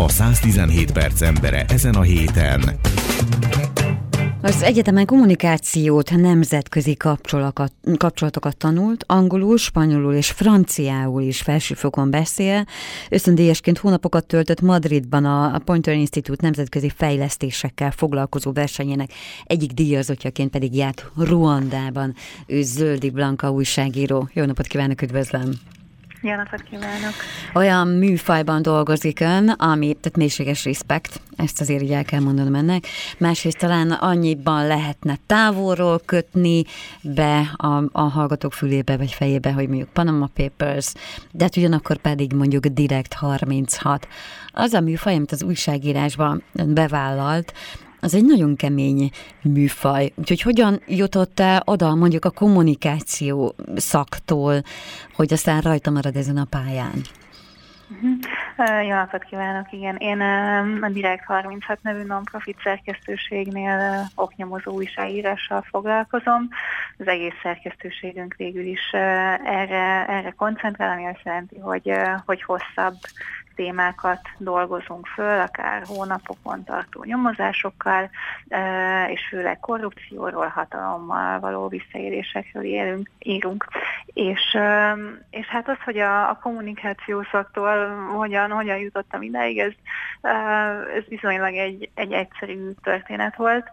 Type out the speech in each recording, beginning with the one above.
A 117 perc embere ezen a héten. Az egyetemen kommunikációt, nemzetközi kapcsolatokat, kapcsolatokat tanult, angolul, spanyolul és franciául is felsőfokon beszél. Ösztöndíjasként hónapokat töltött Madridban a Pointer Institute nemzetközi fejlesztésekkel foglalkozó versenyének egyik díjazottjaként pedig járt Ruandában. Ő Zöldi Blanka újságíró. Jó napot kívánok, üdvözlöm! Jó napot kívánok! Olyan műfajban dolgozik ön, ami, tehát mélységes respekt, ezt azért így el kell mondanom ennek. Másrészt talán annyiban lehetne távolról kötni be a, a hallgatók fülébe vagy fejébe, hogy mondjuk Panama Papers, de hát ugyanakkor pedig mondjuk Direct 36. Az a műfaj, amit az újságírásban bevállalt, az egy nagyon kemény műfaj. Úgyhogy hogyan jutott el oda mondjuk a kommunikáció szaktól, hogy aztán rajta marad ezen a pályán? Uh-huh. Jó napot kívánok, igen. Én a Direkt 36 nevű non-profit szerkesztőségnél oknyomozó újságírással foglalkozom. Az egész szerkesztőségünk végül is erre, erre koncentrál, ami azt jelenti, hogy, hogy hosszabb témákat dolgozunk föl, akár hónapokon tartó nyomozásokkal, és főleg korrupcióról, hatalommal való visszaélésekről élünk, írunk. És, és hát az, hogy a, a kommunikáció szaktól hogyan, hogyan jutottam ideig, ez, ez bizonylag egy, egy egyszerű történet volt.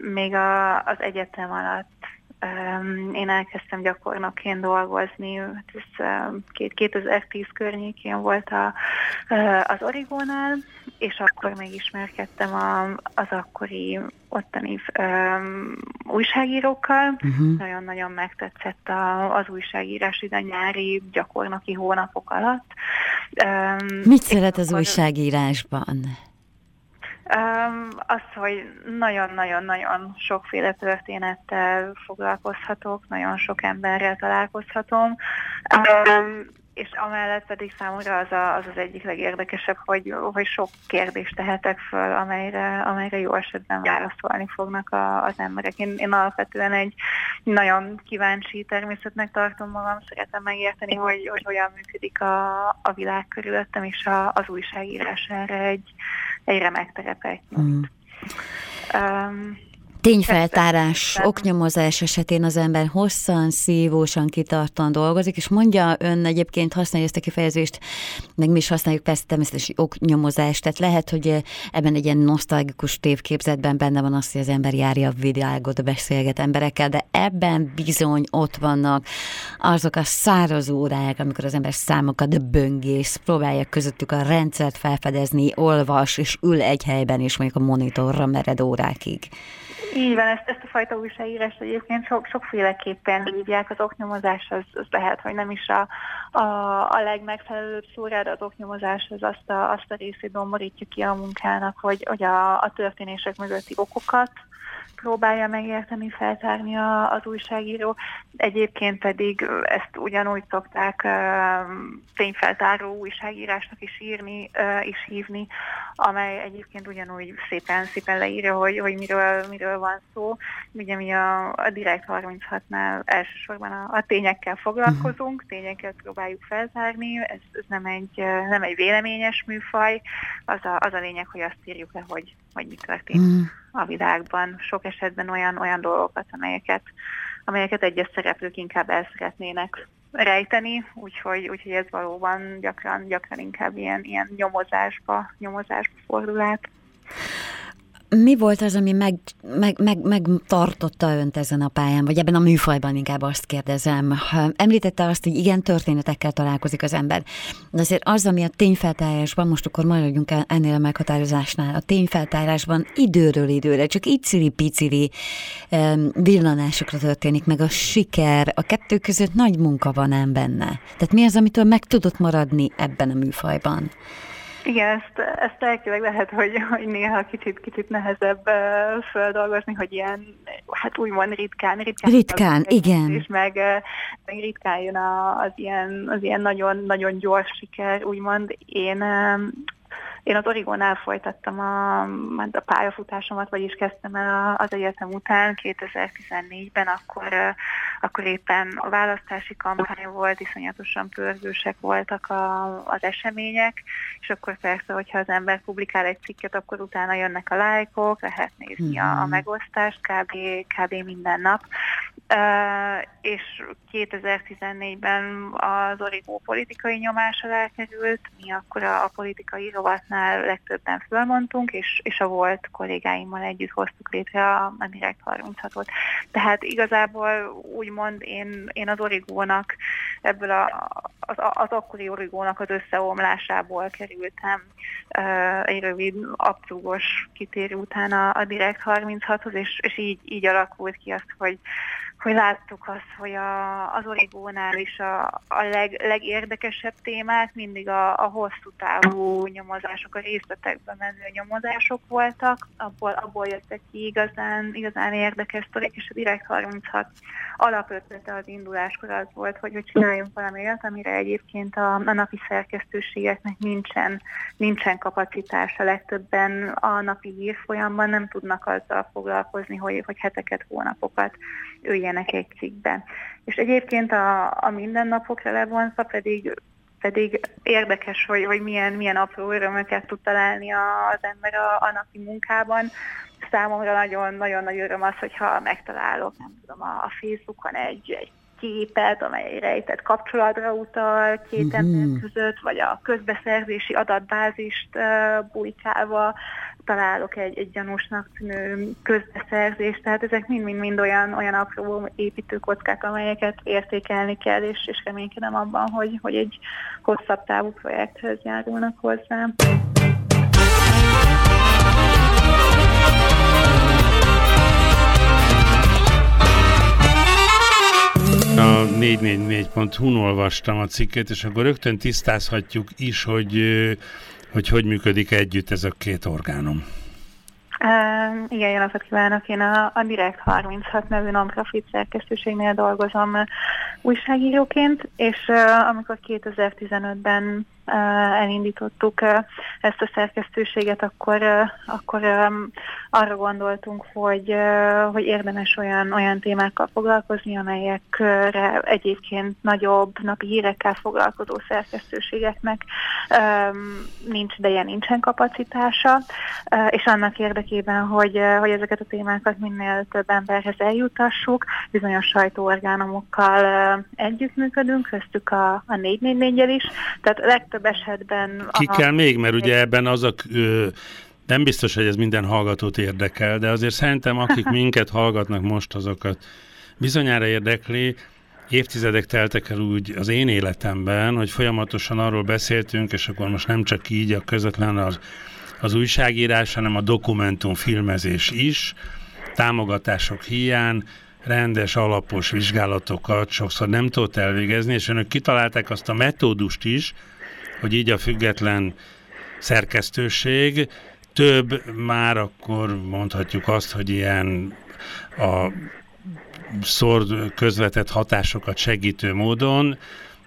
Még a, az egyetem alatt én elkezdtem gyakornokként dolgozni, hát ez 2010 környékén volt a, az Origónál, és akkor megismerkedtem a, az akkori ottani um, újságírókkal. Uh-huh. Nagyon-nagyon megtetszett a, az újságírás ide nyári gyakornoki hónapok alatt. Um, Mit szeret az újságírásban? Um, az, hogy nagyon-nagyon-nagyon sokféle történettel foglalkozhatok, nagyon sok emberrel találkozhatom, um, és amellett pedig számomra az, a, az az egyik legérdekesebb, hogy, hogy sok kérdést tehetek föl, amelyre, amelyre jó esetben válaszolni fognak a, az emberek. Én, én alapvetően egy nagyon kíváncsi természetnek tartom magam, szeretem megérteni, hogy, hogy hogyan működik a, a világ körülöttem, és a, az újságírás erre egy, egy remek terepet nyújt. Mm. Um, Tényfeltárás, oknyomozás esetén az ember hosszan, szívósan, kitartóan dolgozik, és mondja ön egyébként, használja ezt a kifejezést, meg mi is használjuk persze természetesen oknyomozást, tehát lehet, hogy ebben egy ilyen nosztalgikus tévképzetben benne van az, hogy az ember járja a világot, beszélget emberekkel, de ebben bizony ott vannak azok a száraz órák, amikor az ember számokat böngész, próbálja közöttük a rendszert felfedezni, olvas, és ül egy helyben, és mondjuk a monitorra mered órákig. Így van, ezt, ezt a fajta újságírást egyébként sok, sokféleképpen hívják. Az oknyomozás az, az lehet, hogy nem is a, a, a legmegfelelőbb szóra, de az oknyomozás az azt a, azt a részét domborítja ki a munkának, hogy, hogy a, a történések mögötti okokat, próbálja megérteni, feltárni a, az újságíró. Egyébként pedig ezt ugyanúgy szokták tényfeltáró újságírásnak is írni, is hívni, amely egyébként ugyanúgy szépen, szépen leírja, hogy, hogy miről, miről van szó. Ugye mi a, a Direct 36-nál elsősorban a, a tényekkel foglalkozunk, mhm. tényeket próbáljuk feltárni, ez, ez nem, egy, nem egy véleményes műfaj, az a, az a lényeg, hogy azt írjuk le, hogy, hogy mi történt. Mm a világban, sok esetben olyan, olyan dolgokat, amelyeket, amelyeket egyes szereplők inkább el szeretnének rejteni, úgyhogy, úgyhogy ez valóban gyakran, gyakran inkább ilyen, ilyen nyomozásba, nyomozásba fordul át. Mi volt az, ami meg, meg, meg, önt ezen a pályán, vagy ebben a műfajban inkább azt kérdezem. Említette azt, hogy igen, történetekkel találkozik az ember, de azért az, ami a tényfeltárásban, most akkor maradjunk ennél a meghatározásnál, a tényfeltárásban időről időre, csak icili-picili villanásokra történik, meg a siker, a kettő között nagy munka van ám benne. Tehát mi az, amitől meg tudott maradni ebben a műfajban? Igen, ezt, ezt elkileg lehet, hogy, hogy néha kicsit, kicsit nehezebb földolgozni, hogy ilyen, hát úgymond ritkán, ritkán, ritkán az, igen. És meg, meg ritkán jön az, ilyen, az ilyen nagyon, nagyon gyors siker, úgymond. Én, én az Origónál folytattam a, a pályafutásomat, vagyis kezdtem el az egyetem után 2014-ben, akkor, akkor éppen a választási kampány volt, iszonyatosan pörgősek voltak a, az események, és akkor persze, hogyha az ember publikál egy cikket, akkor utána jönnek a lájkok, lehet nézni a, a mhm. megosztást kb, kb. minden nap. Uh, és 2014-ben az Origó politikai nyomás alá került, mi akkor a, a politikai rovatnál legtöbben fölmondtunk, és, és a volt kollégáimmal együtt hoztuk létre a, a Direct 36-ot. Tehát igazából úgymond én, én az Origónak, ebből a, az, az akkori Origónak az összeomlásából kerültem uh, egy rövid, aprógos kitérő után a, a Direct 36-hoz, és, és így, így alakult ki azt, hogy hogy láttuk azt, hogy a, az origónál is a, a leg, legérdekesebb témák mindig a, a hosszú távú nyomozások, a részletekben menő nyomozások voltak, abból, abból jöttek ki igazán, igazán érdekes sztorik, és a Direkt 36 alapötlete az induláskor az volt, hogy, hogy csináljunk valami olyat, amire egyébként a, a napi szerkesztőségeknek nincsen, nincsen kapacitása. Legtöbben a napi hírfolyamban nem tudnak azzal foglalkozni, hogy, hogy heteket, hónapokat üljenek egy cikkben. És egyébként a, a mindennapok relevanza pedig pedig érdekes, hogy, hogy milyen, milyen apró örömöket tud találni az ember a, a napi munkában. Számomra nagyon-nagyon nagy öröm az, hogyha megtalálok, nem tudom, a Facebookon egy, egy képet, amely rejtett kapcsolatra utal két mm-hmm. ember között, vagy a közbeszerzési adatbázist uh, bujkálva találok egy, egy gyanúsnak tűnő közbeszerzést, tehát ezek mind-mind olyan, olyan apró építőkockák, amelyeket értékelni kell, és, és reménykedem abban, hogy, hogy egy hosszabb távú projekthez járulnak hozzá. A 444.hu-n olvastam a cikket, és akkor rögtön tisztázhatjuk is, hogy hogy hogy működik együtt ez a két orgánum. Uh, igen, jó napot kívánok! Én a, a Direkt 36 nevű non-profit szerkesztőségnél dolgozom újságíróként, és uh, amikor 2015-ben elindítottuk ezt a szerkesztőséget, akkor, akkor arra gondoltunk, hogy, hogy érdemes olyan, olyan témákkal foglalkozni, amelyekre egyébként nagyobb napi hírekkel foglalkozó szerkesztőségeknek nincs ideje, nincsen kapacitása, és annak érdekében, hogy, hogy ezeket a témákat minél több emberhez eljutassuk, bizonyos sajtóorgánumokkal együttműködünk, köztük a, a 444 is, tehát legtöbb legtöbb esetben... Ki a... kell még, mert ugye ebben az a... Ö, nem biztos, hogy ez minden hallgatót érdekel, de azért szerintem akik minket hallgatnak most, azokat bizonyára érdekli, évtizedek teltek el úgy az én életemben, hogy folyamatosan arról beszéltünk, és akkor most nem csak így a közvetlen az, az újságírás, hanem a dokumentum filmezés is, támogatások hiány, rendes, alapos vizsgálatokat sokszor nem tudott elvégezni, és önök kitalálták azt a metódust is, hogy így a független szerkesztőség több, már akkor mondhatjuk azt, hogy ilyen a szor közvetett hatásokat segítő módon,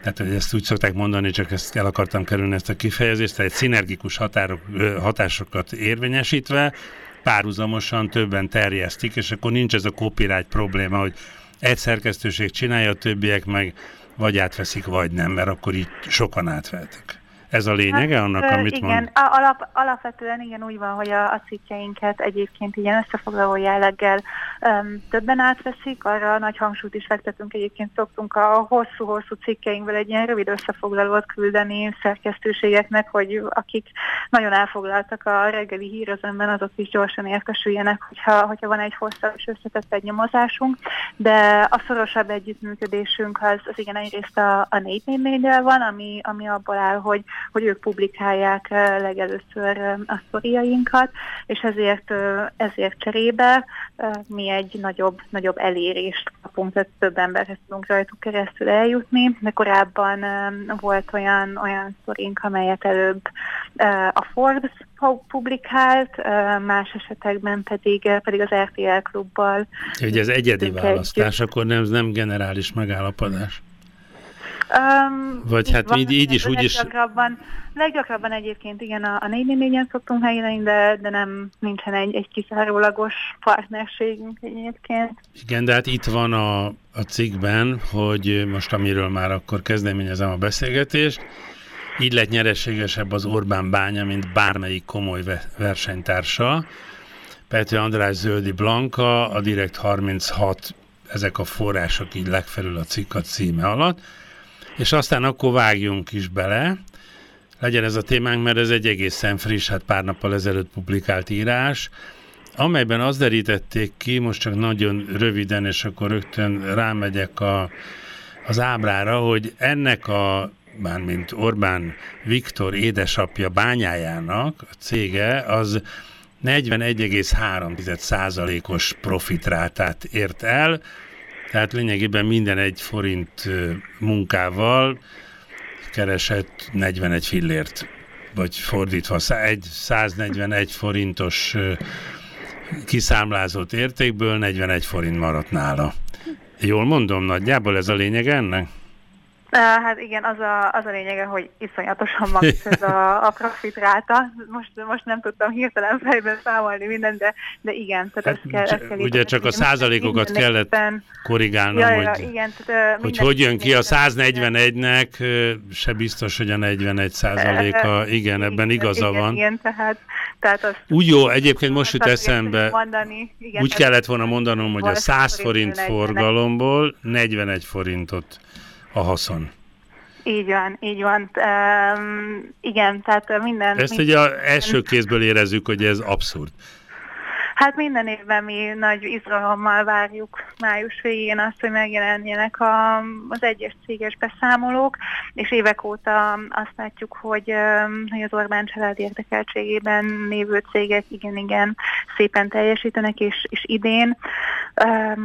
tehát hogy ezt úgy szokták mondani, csak ezt el akartam kerülni ezt a kifejezést, tehát egy szinergikus határok, hatásokat érvényesítve, párhuzamosan többen terjesztik, és akkor nincs ez a copyright probléma, hogy egy szerkesztőség csinálja, a többiek meg vagy átveszik, vagy nem, mert akkor így sokan átvettek. Ez a lényege hát, annak, amit igen, mond? Alap, alapvetően igen úgy van, hogy a, a cikkeinket egyébként ilyen összefoglaló jelleggel um, többen átveszik, arra nagy hangsúlyt is fektetünk, egyébként. Szoktunk a hosszú-hosszú cikkeinkből egy ilyen rövid összefoglalót küldeni szerkesztőségeknek, hogy akik nagyon elfoglaltak a reggeli hírözönben, azok is gyorsan értesüljenek, hogyha, hogyha van egy hosszabb és összetett egy nyomozásunk, de a szorosabb együttműködésünk az, az igen egyrészt a, a 444 van, ami, ami abból áll, hogy hogy ők publikálják legelőször a sztoriainkat, és ezért, ezért cserébe mi egy nagyobb, nagyobb elérést kapunk, tehát több emberhez tudunk rajtuk keresztül eljutni, de korábban volt olyan, olyan sztorink, amelyet előbb a Forbes publikált, más esetekben pedig, pedig az RTL klubbal. Ugye ez egyedi választás, együtt. akkor nem, nem generális megállapodás. Um, Vagy hát így, így is, úgy is. Leggyakrabban, leggyakrabban egyébként igen, a, a 4 szoktunk helyén, de, de nem nincsen egy, egy kiszárólagos partnerségünk egyébként. Igen, de hát itt van a, a cikkben, hogy most amiről már akkor kezdeményezem a beszélgetést, így lett nyereségesebb az Orbán bánya, mint bármelyik komoly versenytársa. Pető András Zöldi Blanka, a Direkt 36, ezek a források így legfelül a cikkat címe alatt. És aztán akkor vágjunk is bele, legyen ez a témánk, mert ez egy egészen friss, hát pár nappal ezelőtt publikált írás, amelyben azt derítették ki, most csak nagyon röviden, és akkor rögtön rámegyek a, az ábrára, hogy ennek a mármint Orbán Viktor édesapja bányájának a cége az 41,3%-os profitrátát ért el, tehát lényegében minden egy forint munkával keresett 41 fillért, vagy fordítva, egy 141 forintos kiszámlázott értékből 41 forint maradt nála. Jól mondom, nagyjából ez a lényeg ennek? Hát igen, az a, az a lényege, hogy iszonyatosan magas ez a, a profit ráta. Most, most nem tudtam hirtelen fejben számolni mindent, de, de igen. Tehát hát, ezt kell, ezt kell ugye csak a százalékokat kellett korrigálnom, ja, ja, hogy, igen, tehát, hogy hogy jön ki a 141-nek, se biztos, hogy a 41 százaléka, igen, ebben igaza igen, van. Igen, tehát, tehát azt, úgy jó, egyébként most jut eszembe, mondani, igen, úgy kellett volna mondanom, hogy a 100 forint forgalomból 41 forintot a haszon. Így van, így van. Um, igen, tehát minden... Ezt minden, ugye első kézből érezzük, hogy ez abszurd. Hát minden évben mi nagy izgalommal várjuk május végén azt, hogy megjelenjenek a, az egyes céges beszámolók, és évek óta azt látjuk, hogy, hogy az Orbán család érdekeltségében lévő cégek igen-igen szépen teljesítenek, és, és idén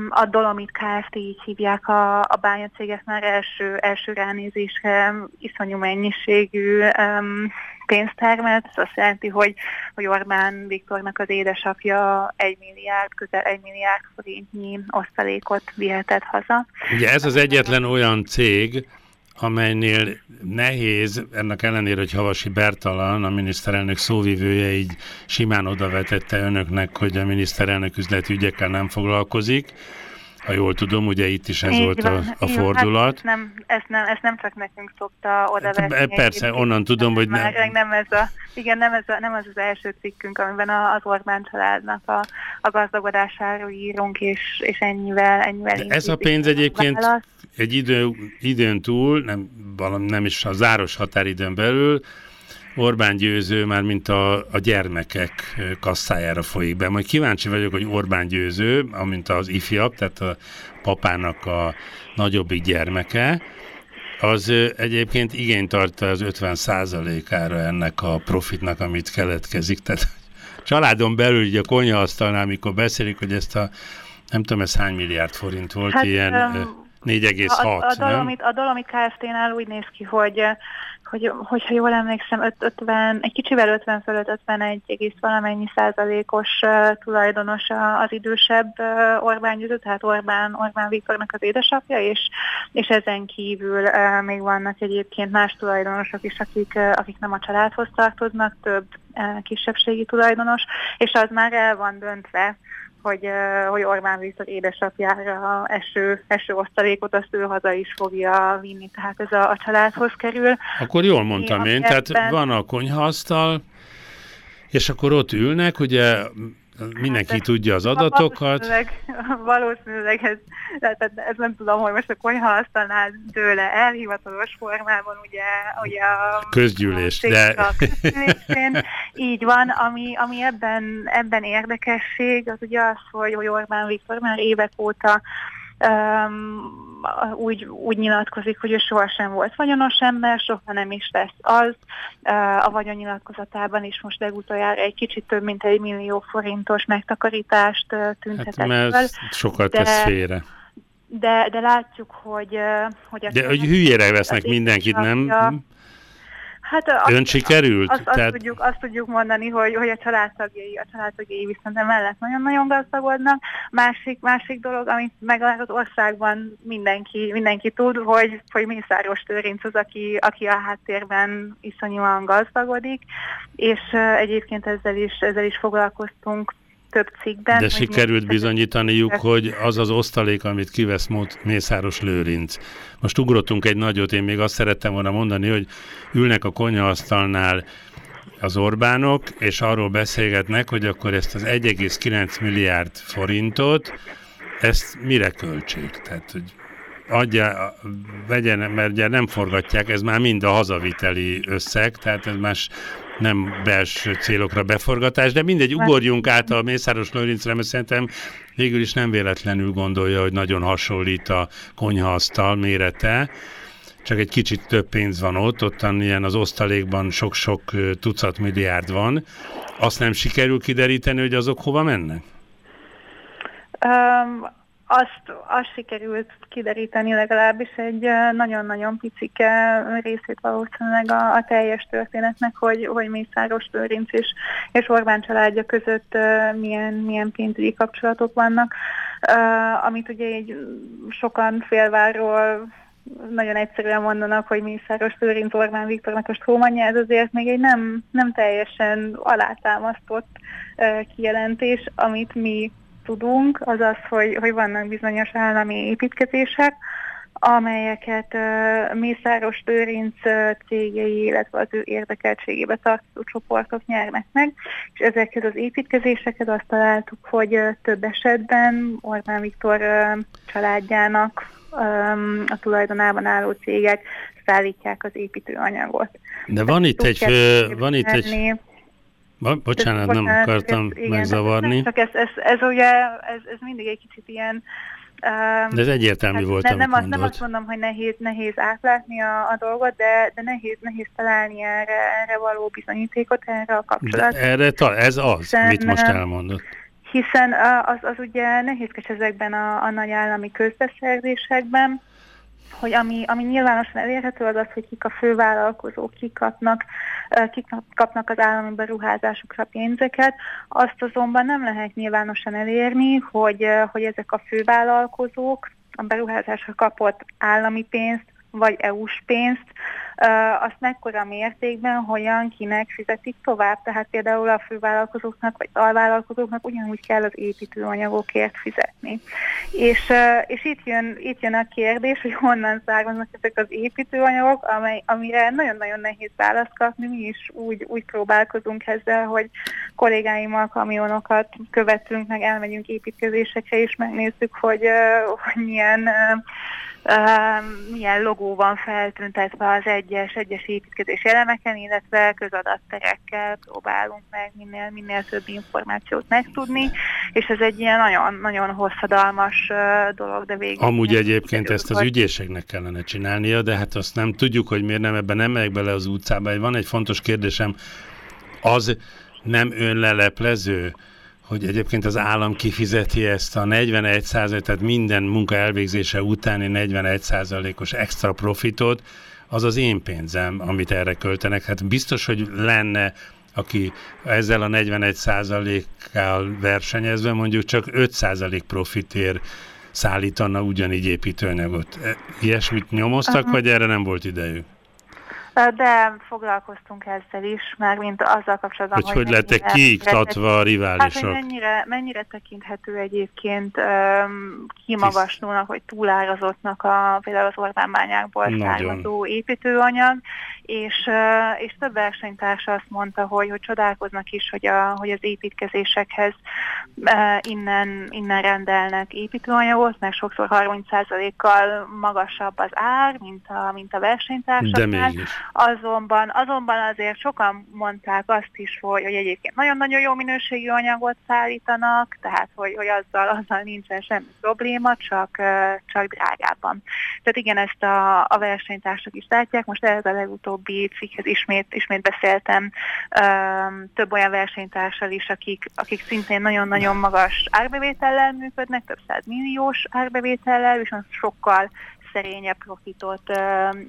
a Dolomit Kft. így hívják a, a bányacégek már első, első ránézésre iszonyú mennyiségű pénzt termelt, ez azt jelenti, hogy, hogy Orbán Viktornak az édesapja egy milliárd, közel egy milliárd forintnyi osztalékot vihetett haza. Ugye ez az egyetlen olyan cég, amelynél nehéz, ennek ellenére, hogy Havasi Bertalan, a miniszterelnök szóvivője így simán odavetette önöknek, hogy a miniszterelnök üzleti ügyekkel nem foglalkozik, ha jól tudom, ugye itt is ez Így volt van. a, a fordulat. Hát nem, ezt, nem, ezt nem csak nekünk szokta oda hát, venni. Persze, onnan tudom, hogy nem. nem ez a, igen, nem, ez a, nem az az első cikkünk, amiben az Orbán családnak a, a gazdagodásáról írunk, és, és ennyivel, ennyivel De ez a pénz egyébként válasz. egy idő, időn túl, nem, valami, nem is a záros határidőn belül, Orbán győző már mint a, a gyermekek kasszájára folyik be. Majd kíváncsi vagyok, hogy Orbán győző, amint az ifjabb, tehát a papának a nagyobbik gyermeke, az egyébként igényt tart az 50 ára ennek a profitnak, amit keletkezik. Tehát családon belül, ugye a konyhaasztalnál, amikor beszélik, hogy ezt a, nem tudom, ez hány milliárd forint volt, hát, ilyen um, 4,6, a, a, a, Dolomit, a Dolomit Kft-nál úgy néz ki, hogy hogy, hogyha jól emlékszem, 50, egy kicsivel 50 fölött 51 egész valamennyi százalékos uh, tulajdonos az idősebb uh, Orbán Győző, tehát Orbán, Orbán Viktornak az édesapja, és, és ezen kívül uh, még vannak egyébként más tulajdonosok is, akik, uh, akik nem a családhoz tartoznak, több kisebbségi tulajdonos, és az már el van döntve, hogy, hogy Orbán Viktor édesapjára eső, eső osztalékot azt ő haza is fogja vinni, tehát ez a, a családhoz kerül. Akkor jól mondtam én, én tehát van a konyhaasztal, és akkor ott ülnek, ugye Mindenki hát, tudja az adatokat. Valószínűleg, valószínűleg ez, tehát ez nem tudom, hogy most a konyha asztalnál tőle elhivatalos formában, ugye, ugye a közgyűlés, a de... A közgyűlésén, így van, ami, ami ebben, ebben érdekesség, az ugye az, hogy, hogy Orbán Viktor már évek óta um, úgy, úgy nyilatkozik, hogy ő sohasem volt vagyonos ember, soha nem is lesz az. A vagyonnyilatkozatában is most legutoljára egy kicsit több mint egy millió forintos megtakarítást tüntetett hát, mert fel. sokat de, tesz félre. De, de látjuk, hogy... hogy de hogy hülyére vesznek mindenkit, nem? Hát azt, Ön sikerült? Azt, azt, Tehát... tudjuk, azt tudjuk mondani, hogy, hogy a családtagjai, a családtagjai viszont emellett nagyon-nagyon gazdagodnak. Másik, másik dolog, amit meg az országban mindenki, mindenki tud, hogy, hogy Mészáros Törinc az, aki, aki a háttérben iszonyúan gazdagodik, és egyébként ezzel is, ezzel is foglalkoztunk több cikkben. De sikerült bizonyítaniuk, hogy az az osztalék, amit kivesz Mészáros Lőrinc. Most ugrottunk egy nagyot, én még azt szerettem volna mondani, hogy ülnek a konyhaasztalnál az Orbánok, és arról beszélgetnek, hogy akkor ezt az 1,9 milliárd forintot, ezt mire költsék? Tehát, hogy adja, vegyen, mert ugye nem forgatják, ez már mind a hazaviteli összeg, tehát ez más nem belső célokra beforgatás, de mindegy, ugorjunk át a Mészáros Lőrincre, mert szerintem végül is nem véletlenül gondolja, hogy nagyon hasonlít a konyhaasztal mérete, csak egy kicsit több pénz van ott, ottan ilyen az osztalékban sok-sok tucat milliárd van. Azt nem sikerül kideríteni, hogy azok hova mennek? Um, azt, azt sikerült kideríteni legalábbis egy nagyon-nagyon picike részét valószínűleg a, a teljes történetnek, hogy, hogy Mészáros Lőrinc és, és Orbán családja között milyen, milyen pénzügyi kapcsolatok vannak, amit ugye egy sokan félvárról nagyon egyszerűen mondanak, hogy Mészáros Lőrinc Orbán Viktornak a strómanja, ez azért még egy nem, nem teljesen alátámasztott kijelentés, amit mi tudunk, az az, hogy, hogy vannak bizonyos állami építkezések, amelyeket uh, Mészáros Lőrinc uh, cégei, illetve az ő érdekeltségébe tartozó csoportok nyernek meg, és ezekhez az építkezéseket azt találtuk, hogy uh, több esetben Orbán Viktor családjának um, a tulajdonában álló cégek szállítják az építőanyagot. De van itt egy, van itt egy Ba, bocsánat, nem bocsánat, akartam ez, igen, megzavarni. Csak ez, ez, ez ugye, ez, ez mindig egy kicsit ilyen... Um, de ez egyértelmű hát volt, ne, nem, azt, nem azt mondom, hogy nehéz, nehéz átlátni a, a dolgot, de, de nehéz, nehéz találni erre, erre való bizonyítékot, erre a kapcsolat. De erre ta, ez az, hiszen, mit most elmondott. Hiszen az, az ugye nehézkes ezekben a, a nagy állami közbeszerzésekben, hogy ami, ami nyilvánosan elérhető az az, hogy kik a fővállalkozók, kik kapnak, kik kapnak az állami beruházásokra pénzeket. Azt azonban nem lehet nyilvánosan elérni, hogy, hogy ezek a fővállalkozók a beruházásra kapott állami pénzt vagy EU-s pénzt, azt mekkora mértékben, hogyan, kinek fizetik tovább. Tehát például a fővállalkozóknak vagy alvállalkozóknak ugyanúgy kell az építőanyagokért fizetni. És, és itt, jön, itt jön a kérdés, hogy honnan származnak ezek az építőanyagok, amely, amire nagyon-nagyon nehéz választ kapni. Mi is úgy, úgy próbálkozunk ezzel, hogy kollégáimmal kamionokat követünk, meg elmegyünk építkezésekre, és megnézzük, hogy, hogy milyen milyen logó van feltüntetve az egyes, egyes építkezési elemeken, illetve közadatterekkel próbálunk meg minél, minél több információt megtudni, és ez egy ilyen nagyon, nagyon hosszadalmas dolog, de végül... Amúgy egyébként ezt az ügyészségnek kellene csinálnia, de hát azt nem tudjuk, hogy miért nem ebben nem megyek bele az utcába. Van egy fontos kérdésem, az nem önleleplező, hogy egyébként az állam kifizeti ezt a 41% tehát minden munka elvégzése utáni 41 os extra profitot, az az én pénzem, amit erre költenek. Hát biztos, hogy lenne, aki ezzel a 41 kal versenyezve mondjuk csak 5% profitért szállítana ugyanígy építőanyagot. E, ilyesmit nyomoztak, uh-huh. vagy erre nem volt idejük? De foglalkoztunk ezzel is, már mint azzal kapcsolatban, hogy... Hogy, hogy lettek kiiktatva a riválisok? Hát, hogy mennyire, mennyire tekinthető egyébként um, kimagaslónak, vagy túlárazottnak a, például az Orbán bányákból származó építőanyag, és, és több versenytársa azt mondta, hogy, hogy csodálkoznak is, hogy, a, hogy az építkezésekhez innen, innen rendelnek építőanyagot, mert sokszor 30%-kal magasabb az ár, mint a, mint a versenytársaknál. Azonban, azonban azért sokan mondták azt is, hogy, hogy egyébként nagyon-nagyon jó minőségű anyagot szállítanak, tehát hogy, hogy azzal, azzal nincsen semmi probléma, csak, csak drágábban. Tehát igen, ezt a, a versenytársak is látják. Most ez a legutóbb legutóbbi cikkhez ismét, ismét beszéltem um, több olyan versenytársal is, akik, akik szintén nagyon-nagyon magas árbevétellel működnek, több száz milliós árbevétellel, viszont sokkal legszerényebb profitot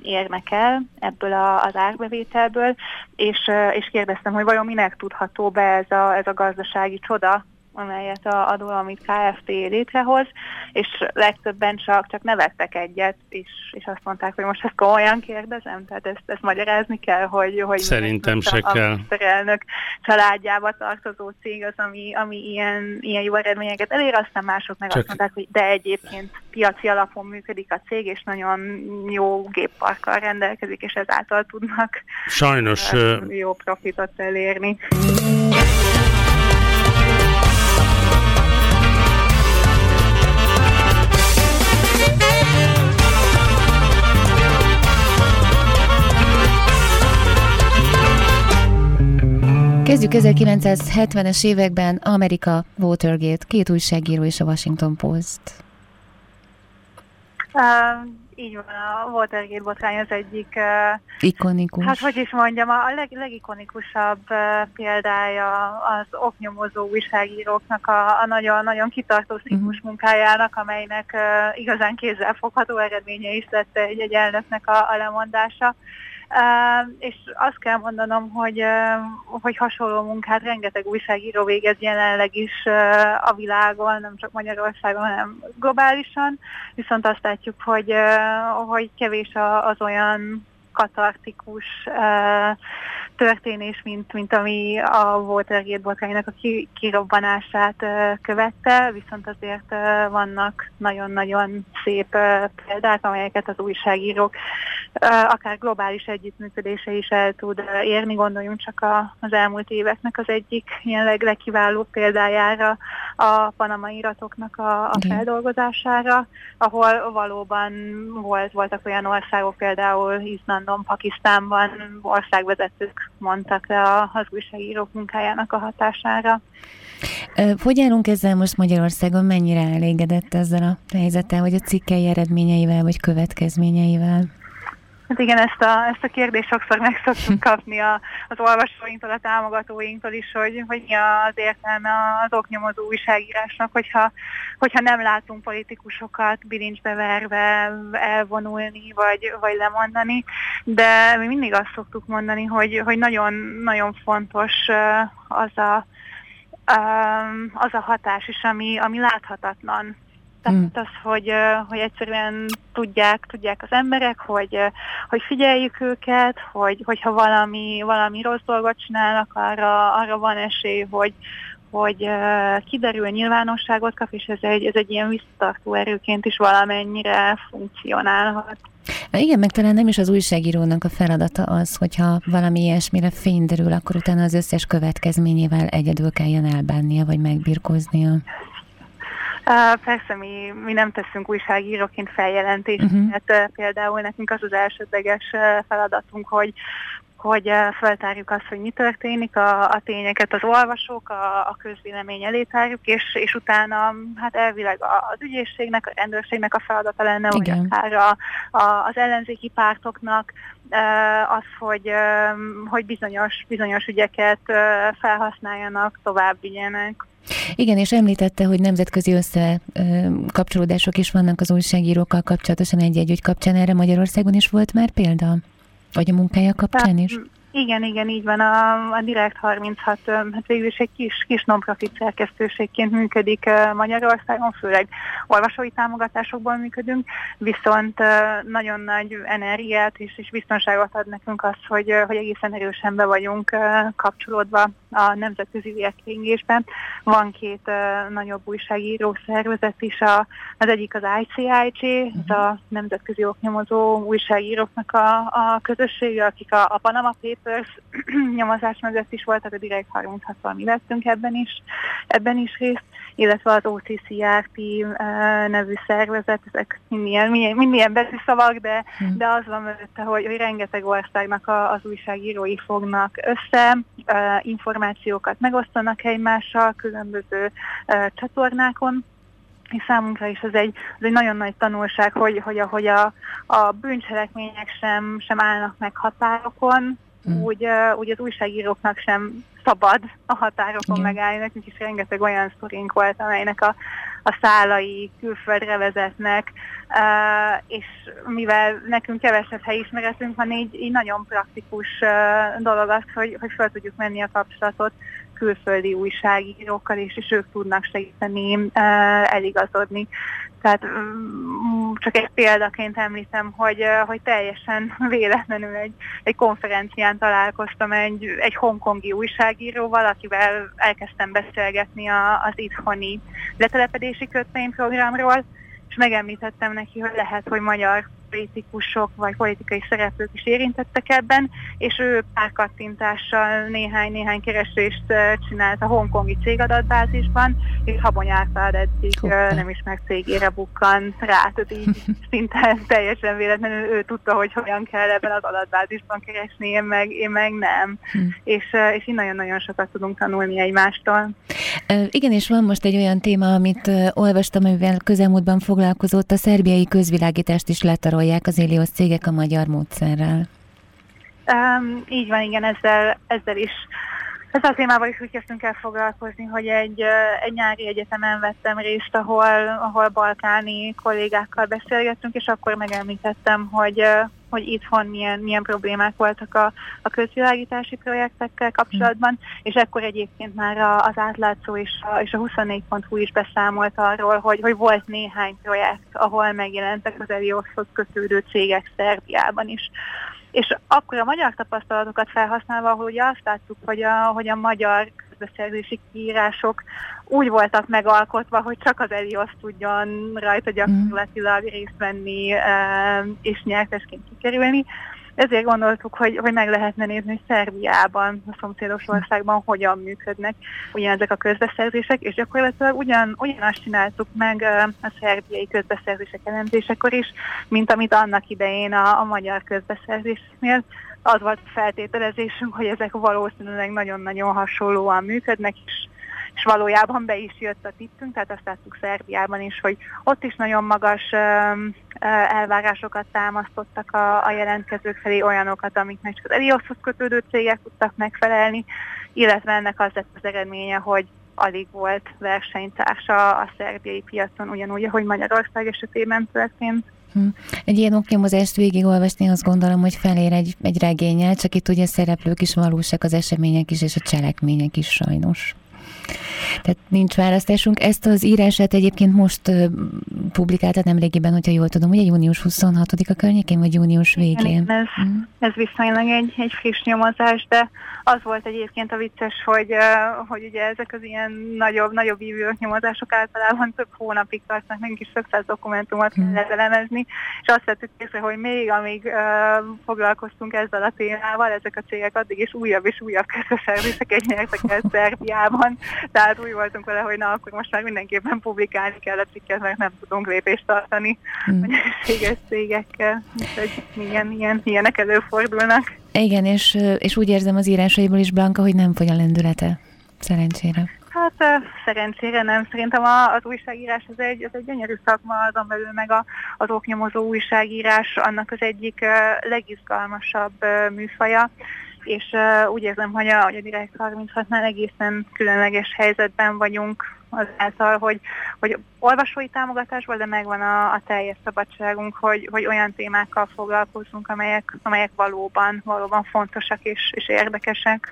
érnek el ebből az árbevételből, és, és kérdeztem, hogy vajon minek tudható be ez a, ez a gazdasági csoda, amelyet a, a Dolomit Kft. létrehoz, és legtöbben csak, csak nevettek egyet, és, és azt mondták, hogy most ezt komolyan kérdezem, tehát ezt, ezt magyarázni kell, hogy, hogy Szerintem se a, kell. A elnök családjába tartozó cég az, ami, ami ilyen, ilyen jó eredményeket elér, aztán mások meg csak... azt mondták, hogy de egyébként piaci alapon működik a cég, és nagyon jó gépparkkal rendelkezik, és ezáltal tudnak Sajnos jó profitot elérni. Kezdjük 1970-es években Amerika Watergate, két újságíró és a Washington Post. Uh, így van, a Watergate botrány az egyik... Uh, Ikonikus. Hát, hogy is mondjam, a leg, legikonikusabb uh, példája az oknyomozó újságíróknak a, a nagyon, nagyon kitartó szíkus uh-huh. munkájának, amelynek uh, igazán kézzelfogható eredménye is lett egy, egy elnöknek a, a lemondása. Uh, és azt kell mondanom, hogy, hogy hasonló munkát rengeteg újságíró végez jelenleg is a világon, nem csak Magyarországon, hanem globálisan, viszont azt látjuk, hogy, hogy kevés az olyan katartikus történés, mint, mint ami a Watergate botránynak a ki, kirobbanását követte, viszont azért vannak nagyon-nagyon szép példák, amelyeket az újságírók akár globális együttműködése is el tud érni. Gondoljunk csak az elmúlt éveknek az egyik ilyen leg, legkiválóbb példájára, a panama iratoknak a, a feldolgozására, ahol valóban volt, voltak olyan országok, például Izlandon, Pakisztánban országvezetők mondtak le az újságírók munkájának a hatására. Hogy állunk ezzel most Magyarországon? Mennyire elégedett ezzel a helyzettel, vagy a cikkei eredményeivel, vagy következményeivel? Hát igen, ezt a, ezt a kérdést sokszor meg szoktunk kapni a, az olvasóinktól, a támogatóinktól is, hogy, hogy mi az értelme az oknyomozó újságírásnak, hogyha, hogyha nem látunk politikusokat bilincsbe verve elvonulni, vagy, vagy lemondani, de mi mindig azt szoktuk mondani, hogy, hogy nagyon, nagyon fontos az a, az a hatás is, ami, ami láthatatlan tehát hmm. az, hogy, hogy egyszerűen tudják, tudják az emberek, hogy, hogy figyeljük őket, hogy, hogyha valami, valami rossz dolgot csinálnak, arra, arra van esély, hogy, hogy kiderül, nyilvánosságot kap, és ez egy, ez egy ilyen visszatartó erőként is valamennyire funkcionálhat. Igen, meg talán nem is az újságírónak a feladata az, hogyha valami ilyesmire fény derül, akkor utána az összes következményével egyedül kelljen elbánnia, vagy megbirkóznia. Persze mi, mi nem teszünk újságíróként feljelentést, uh-huh. hát például nekünk az az elsődleges feladatunk, hogy hogy feltárjuk azt, hogy mi történik, a, a tényeket az olvasók, a, a közvélemény elé tárjuk, és, és utána hát elvileg az ügyészségnek, a rendőrségnek a feladata lenne, hogy akár a, a, az ellenzéki pártoknak az, hogy, hogy bizonyos, bizonyos ügyeket felhasználjanak, tovább vigyenek. Igen, és említette, hogy nemzetközi összekapcsolódások is vannak az újságírókkal kapcsolatosan egy-egy ügy kapcsán. Erre Magyarországon is volt már példa? Vagy a munkája kapcsán is? Igen, igen, így van. A, a Direkt 36 hát végül is egy kis, kis non-profit szerkesztőségként működik Magyarországon, főleg olvasói támogatásokból működünk, viszont nagyon nagy energiát és, és biztonságot ad nekünk az, hogy, hogy egészen erősen be vagyunk kapcsolódva a nemzetközi érkényésben. Van két nagyobb újságíró szervezet is, a, az egyik az ICIG, az a Nemzetközi Oknyomozó Újságíróknak a, a közössége, akik a, a Panama Papers Papers nyomozás mögött is voltak, a Direct 36-tal mi lettünk ebben is, ebben is részt, illetve az OCCRP nevű szervezet, ezek mindilyen, mindilyen betűszavak, de, hmm. de az van mögötte, hogy, hogy rengeteg országnak a, az újságírói fognak össze, információkat megosztanak egymással különböző csatornákon, és számunkra is ez egy, ez egy nagyon nagy tanulság, hogy, hogy ahogy a, a bűncselekmények sem, sem állnak meg határokon, mm. úgy, úgy az újságíróknak sem szabad a határokon Igen. megállni. Nekünk is rengeteg olyan sztorink volt, amelynek a, a szálai külföldre vezetnek, uh, és mivel nekünk kevesebb helyismeretünk van, így, így nagyon praktikus uh, dolog az, hogy, hogy fel tudjuk menni a kapcsolatot külföldi újságírókkal, és, és ők tudnak segíteni eligazodni. Tehát csak egy példaként említem, hogy, hogy teljesen véletlenül egy, egy konferencián találkoztam egy, egy hongkongi újságíróval, akivel elkezdtem beszélgetni a, az itthoni letelepedési kötvényprogramról, és megemlítettem neki, hogy lehet, hogy magyar politikusok vagy politikai szereplők is érintettek ebben, és ő pár kattintással néhány-néhány keresést csinált a hongkongi cégadatbázisban, és Habony Árpád eddig Hoppá. nem ismert cégére bukkant rá, tehát így szinte teljesen véletlenül ő tudta, hogy hogyan kell ebben az adatbázisban keresni, én meg, én meg nem. Hm. És, és így nagyon-nagyon sokat tudunk tanulni egymástól. Igen, és van most egy olyan téma, amit olvastam, amivel közelmúltban foglalkozott, a szerbiai közvilágítást is letarolják az Éliosz cégek a magyar módszerrel. Um, így van, igen, ezzel, ezzel is ezzel a témával is úgy kezdtünk el foglalkozni, hogy egy, egy nyári egyetemen vettem részt, ahol, ahol balkáni kollégákkal beszélgettünk, és akkor megemlítettem, hogy, hogy itthon milyen, milyen problémák voltak a, a közvilágítási projektekkel kapcsolatban, és ekkor egyébként már az átlátszó és a, és a 24.hu is beszámolt arról, hogy, hogy volt néhány projekt, ahol megjelentek az Elioshoz kötődő cégek Szerbiában is. És akkor a magyar tapasztalatokat felhasználva, hogy azt láttuk, hogy a, hogy a magyar közbeszerzési kiírások úgy voltak megalkotva, hogy csak az Elios tudjon rajta gyakorlatilag részt venni és nyertesként kikerülni ezért gondoltuk, hogy, hogy meg lehetne nézni, hogy Szerbiában, a szomszédos országban hogyan működnek ugyanezek a közbeszerzések, és gyakorlatilag ugyan, ugyanazt csináltuk meg a szerbiai közbeszerzések elemzésekor is, mint amit annak idején a, a magyar közbeszerzésnél az volt a feltételezésünk, hogy ezek valószínűleg nagyon-nagyon hasonlóan működnek, és és valójában be is jött a tippünk, tehát azt láttuk Szerbiában is, hogy ott is nagyon magas elvárásokat támasztottak a, a jelentkezők felé, olyanokat, amiknek csak az Elioshoz kötődő cégek tudtak megfelelni, illetve ennek az lett az eredménye, hogy alig volt versenytársa a szerbiai piacon, ugyanúgy, ahogy Magyarország esetében történt. Hm. Egy ilyen oknyomozást végigolvasni azt gondolom, hogy felér egy, egy regényel, csak itt ugye szereplők is valósak, az események is, és a cselekmények is sajnos. Tehát nincs választásunk. Ezt az írását egyébként most publikáltad nemrégiben, hogyha jól tudom, ugye június 26-a környékén, vagy június végén? Igen, ez, mm. ez viszonylag egy, egy friss nyomozás, de az volt egyébként a vicces, hogy, hogy ugye ezek az ilyen nagyobb, nagyobb ívő nyomozások általában több hónapig tartnak, nekünk is sok száz dokumentumot mm. kell elemezni, és azt vettük észre, hogy még amíg uh, foglalkoztunk ezzel a témával, ezek a cégek addig is újabb és újabb közbeszerzéseket nyertek el Szerbiában, tehát úgy voltunk vele, hogy na, akkor most már mindenképpen publikálni kell a cikket, mert nem tudunk lépést tartani mm. a nyereséges cégekkel. Úgyhogy ilyen, ilyen, ilyenek előfordulnak. Igen, és, és úgy érzem az írásaiból is, Blanka, hogy nem fogy a lendülete. Szerencsére. Hát szerencsére nem. Szerintem az újságírás az egy, az egy gyönyörű szakma, azon belül meg a, az oknyomozó újságírás annak az egyik legizgalmasabb műfaja és uh, úgy érzem, hogy a, hogy a Direkt 36-nál egészen különleges helyzetben vagyunk azáltal, hogy, hogy olvasói támogatásból, de megvan a, a teljes szabadságunk, hogy, hogy olyan témákkal foglalkozunk, amelyek, amelyek valóban, valóban fontosak és, és érdekesek.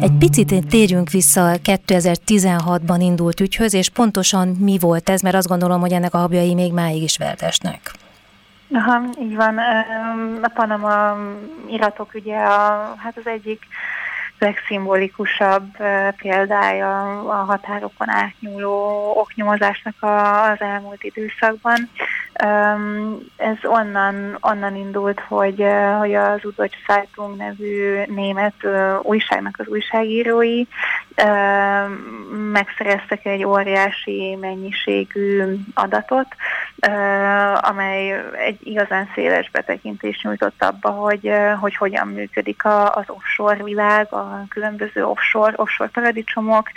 Egy picit térjünk vissza 2016-ban indult ügyhöz, és pontosan mi volt ez, mert azt gondolom, hogy ennek a habjai még máig is verdesnek. Aha, így van. A Panama iratok ugye a, hát az egyik legszimbolikusabb példája a határokon átnyúló oknyomozásnak az elmúlt időszakban. Ez onnan, onnan indult, hogy, hogy az Udvacs Zeitung nevű német újságnak az újságírói megszereztek egy óriási mennyiségű adatot, amely egy igazán széles betekintést nyújtott abba, hogy, hogy hogyan működik az offshore világ, a különböző offshore, offshore paradicsomok,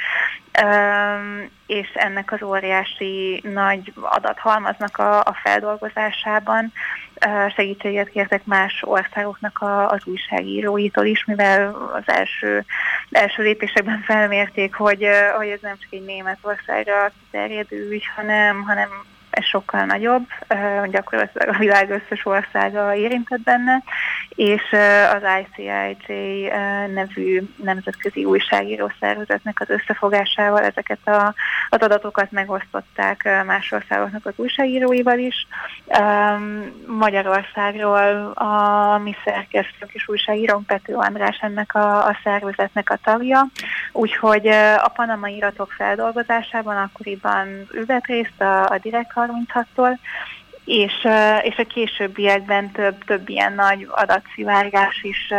és ennek az óriási nagy adathalmaznak a, a feldolgozásában segítséget kértek más országoknak a, az újságíróitól is, mivel az első, első lépésekben felmérték, hogy, hogy ez nem csak egy Németországra kiterjedő ügy, hanem, hanem ez sokkal nagyobb, gyakorlatilag a világ összes országa érintett benne, és az ICIJ nevű nemzetközi újságíró szervezetnek az összefogásával ezeket a, az adatokat megosztották más országoknak az újságíróival is. Magyarországról a mi szerkesztőnk és újságírónk Pető András ennek a, a szervezetnek a tagja, úgyhogy a Panama iratok feldolgozásában akkoriban ő vett részt a, a Direkt 36-tól, és, és a későbbiekben több, több ilyen nagy adatszivárgás is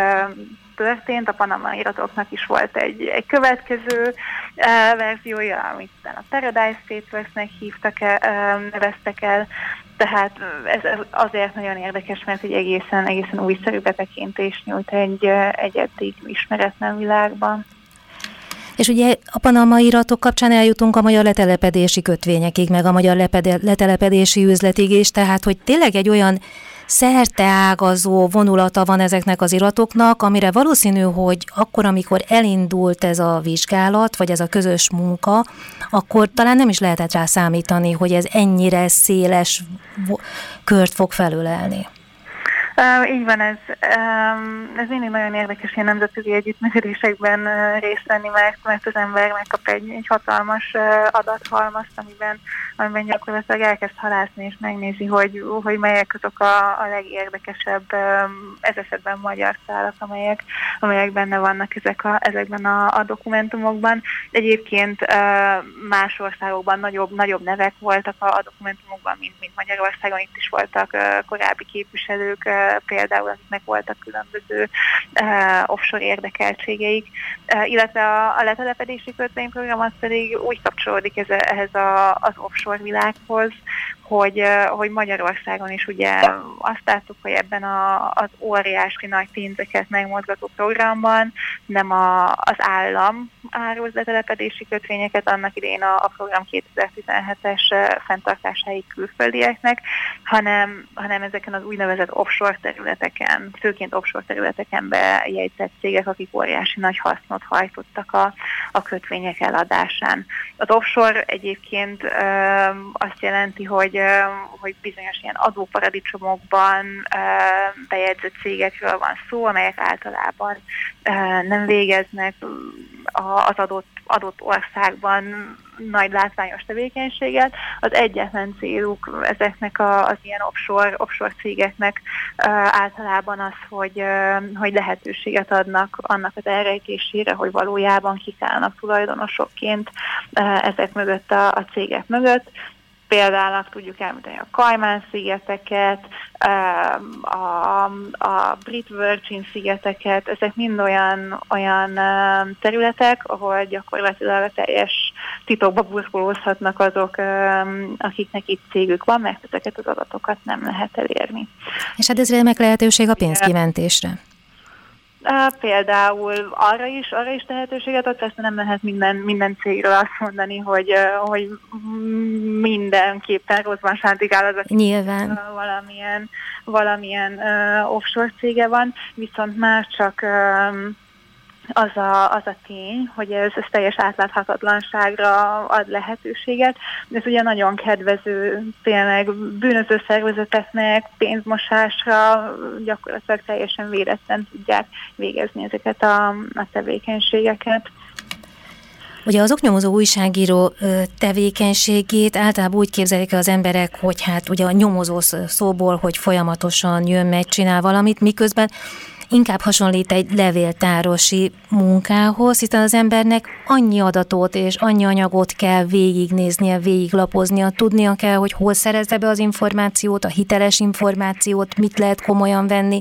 történt, a Panama iratoknak is volt egy, egy következő uh, verziója, amit a Paradise Papers-nek hívtak el, uh, neveztek el, tehát ez azért nagyon érdekes, mert egy egészen, egészen újszerű betekintést nyújt egy, egy eddig ismeretlen világban. És ugye a Panama iratok kapcsán eljutunk a magyar letelepedési kötvényekig, meg a magyar letelepedési üzletig is, tehát hogy tényleg egy olyan szerteágazó vonulata van ezeknek az iratoknak, amire valószínű, hogy akkor, amikor elindult ez a vizsgálat, vagy ez a közös munka, akkor talán nem is lehetett rá számítani, hogy ez ennyire széles kört fog felülelni. Így van, ez, um, ez mindig nagyon érdekes ilyen nemzetközi együttműködésekben uh, részt venni, mert, mert az ember megkap egy, egy hatalmas uh, adathalmazt, amiben, amiben gyakorlatilag elkezd halászni és megnézi, hogy, hogy melyek azok a, a legérdekesebb, um, ez esetben magyar szálak, amelyek, amelyek benne vannak ezek a, ezekben a, a dokumentumokban. Egyébként uh, más országokban nagyobb, nagyobb nevek voltak a, a dokumentumokban, mint, mint Magyarországon, itt is voltak uh, korábbi képviselők, uh, például, akiknek voltak különböző offshore érdekeltségeik, illetve a, a letelepedési kötvényprogram az pedig úgy kapcsolódik ez, ehhez a, az offshore világhoz, hogy, hogy Magyarországon is ugye azt láttuk, hogy ebben a, az óriási nagy pénzeket megmozgató programban nem a, az állam árul letelepedési kötvényeket, annak idén a, a program 2017-es fenntartásáig külföldieknek, hanem, hanem ezeken az úgynevezett offshore területeken, főként offshore területeken bejegyzett cégek, akik óriási nagy hasznot hajtottak a, a kötvények eladásán. Az offshore egyébként ö, azt jelenti, hogy hogy, hogy bizonyos ilyen adóparadicsomokban bejegyzett cégekről van szó, amelyek általában nem végeznek az adott, adott országban nagy látványos tevékenységet. Az egyetlen céluk ezeknek a, az ilyen offshore, offshore cégeknek általában az, hogy, hogy lehetőséget adnak annak az elrejtésére, hogy valójában kik tulajdonosokként ezek mögött a, a cégek mögött példának tudjuk említeni a Kajmán-szigeteket, a, a Brit Virgin szigeteket, ezek mind olyan, olyan területek, ahol gyakorlatilag a teljes titokba burkolózhatnak azok, akiknek itt cégük van, mert ezeket az adatokat nem lehet elérni. És hát ez remek lehetőség a pénzkimentésre. Például arra is, arra is lehetőséget ad, persze nem lehet minden, minden cégről azt mondani, hogy, hogy mindenképpen rosszban sántikál az, aki Nyilván. valamilyen, valamilyen uh, offshore cége van, viszont már csak um, az a, az a tény, hogy ez, ez teljes átláthatatlanságra ad lehetőséget. Ez ugye nagyon kedvező tényleg bűnöző szervezeteknek, pénzmosásra gyakorlatilag teljesen védetten tudják végezni ezeket a, a tevékenységeket. Ugye az oknyomozó újságíró tevékenységét általában úgy képzelik az emberek, hogy hát ugye a nyomozó szóból, hogy folyamatosan jön, megy, csinál valamit, miközben inkább hasonlít egy levéltárosi munkához, hiszen az embernek annyi adatot és annyi anyagot kell végignéznie, végiglapoznia, tudnia kell, hogy hol szerezze be az információt, a hiteles információt, mit lehet komolyan venni,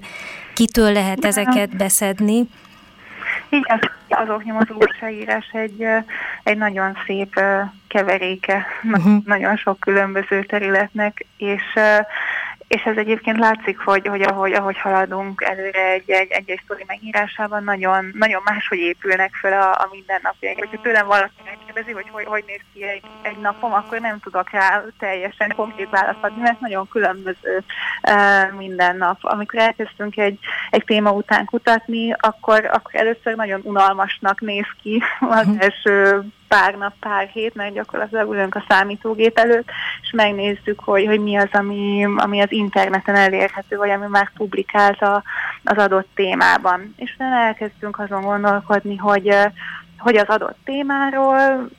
kitől lehet ezeket beszedni. Igen, az oknyomozó újságírás egy, egy nagyon szép keveréke uh-huh. nagyon sok különböző területnek, és és ez egyébként látszik, hogy, hogy ahogy, ahogy haladunk előre egy-egy, egy sztori megírásában, nagyon, nagyon máshogy épülnek fel a, a mindennapjaink. Hogyha tőlem valaki megkérdezi, hogy, hogy hogy néz ki egy, egy napom, akkor nem tudok rá teljesen konkrét választ adni, mert nagyon különböző uh, minden nap. Amikor elkezdtünk egy, egy téma után kutatni, akkor, akkor először nagyon unalmasnak néz ki az mhm. első pár nap, pár hét, mert gyakorlatilag ülünk a számítógép előtt, és megnézzük, hogy, hogy mi az, ami, ami az interneten elérhető, vagy ami már publikált a, az adott témában. És utána elkezdtünk azon gondolkodni, hogy hogy az adott témáról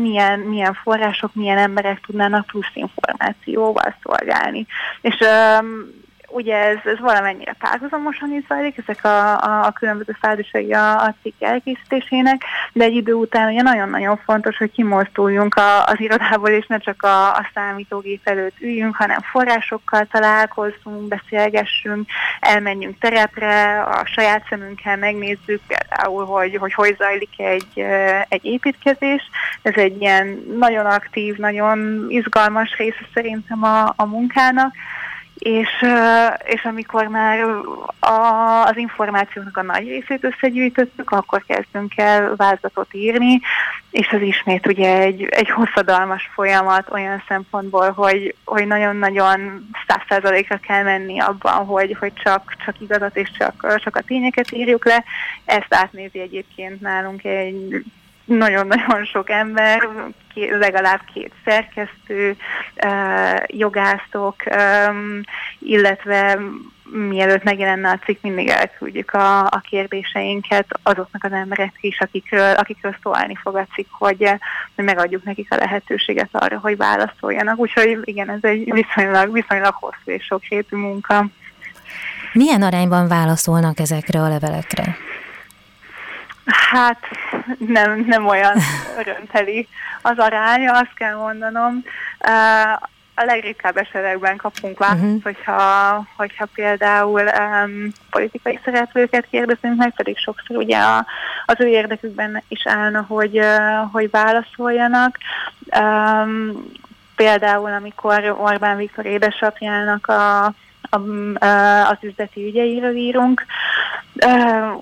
milyen, milyen források, milyen emberek tudnának plusz információval szolgálni. És um, ugye ez, ez valamennyire párhuzamosan is zajlik, ezek a, a, a különböző fázisai a, a cikk elkészítésének, de egy idő után ugye nagyon-nagyon fontos, hogy kimozduljunk a, az irodából, és ne csak a, a számítógép előtt üljünk, hanem forrásokkal találkozzunk, beszélgessünk, elmenjünk terepre, a saját szemünkkel megnézzük például, hogy hogy, hogy zajlik egy, egy építkezés. Ez egy ilyen nagyon aktív, nagyon izgalmas része szerintem a, a munkának és, és amikor már a, az információnak a nagy részét összegyűjtöttük, akkor kezdünk el vázlatot írni, és az ismét ugye egy, egy hosszadalmas folyamat olyan szempontból, hogy, hogy nagyon-nagyon száz százalékra kell menni abban, hogy, hogy csak, csak igazat és csak, csak a tényeket írjuk le. Ezt átnézi egyébként nálunk egy nagyon-nagyon sok ember, legalább két szerkesztő, jogászok, illetve mielőtt megjelenne a cikk, mindig elküldjük a, a kérdéseinket azoknak az embereknek is, akikről, akikről szólni fog a cikk, hogy, hogy megadjuk nekik a lehetőséget arra, hogy válaszoljanak. Úgyhogy igen, ez egy viszonylag, viszonylag hosszú és sokrétű munka. Milyen arányban válaszolnak ezekre a levelekre? Hát nem, nem olyan örömteli az aránya, azt kell mondanom. A legritkább esetekben kapunk választ, uh-huh. hogyha, hogyha például um, politikai szereplőket kérdezünk meg, pedig sokszor ugye a, az ő érdekükben is állna, hogy, uh, hogy válaszoljanak. Um, például, amikor Orbán Viktor édesapjának a az üzleti ügyeiről írunk.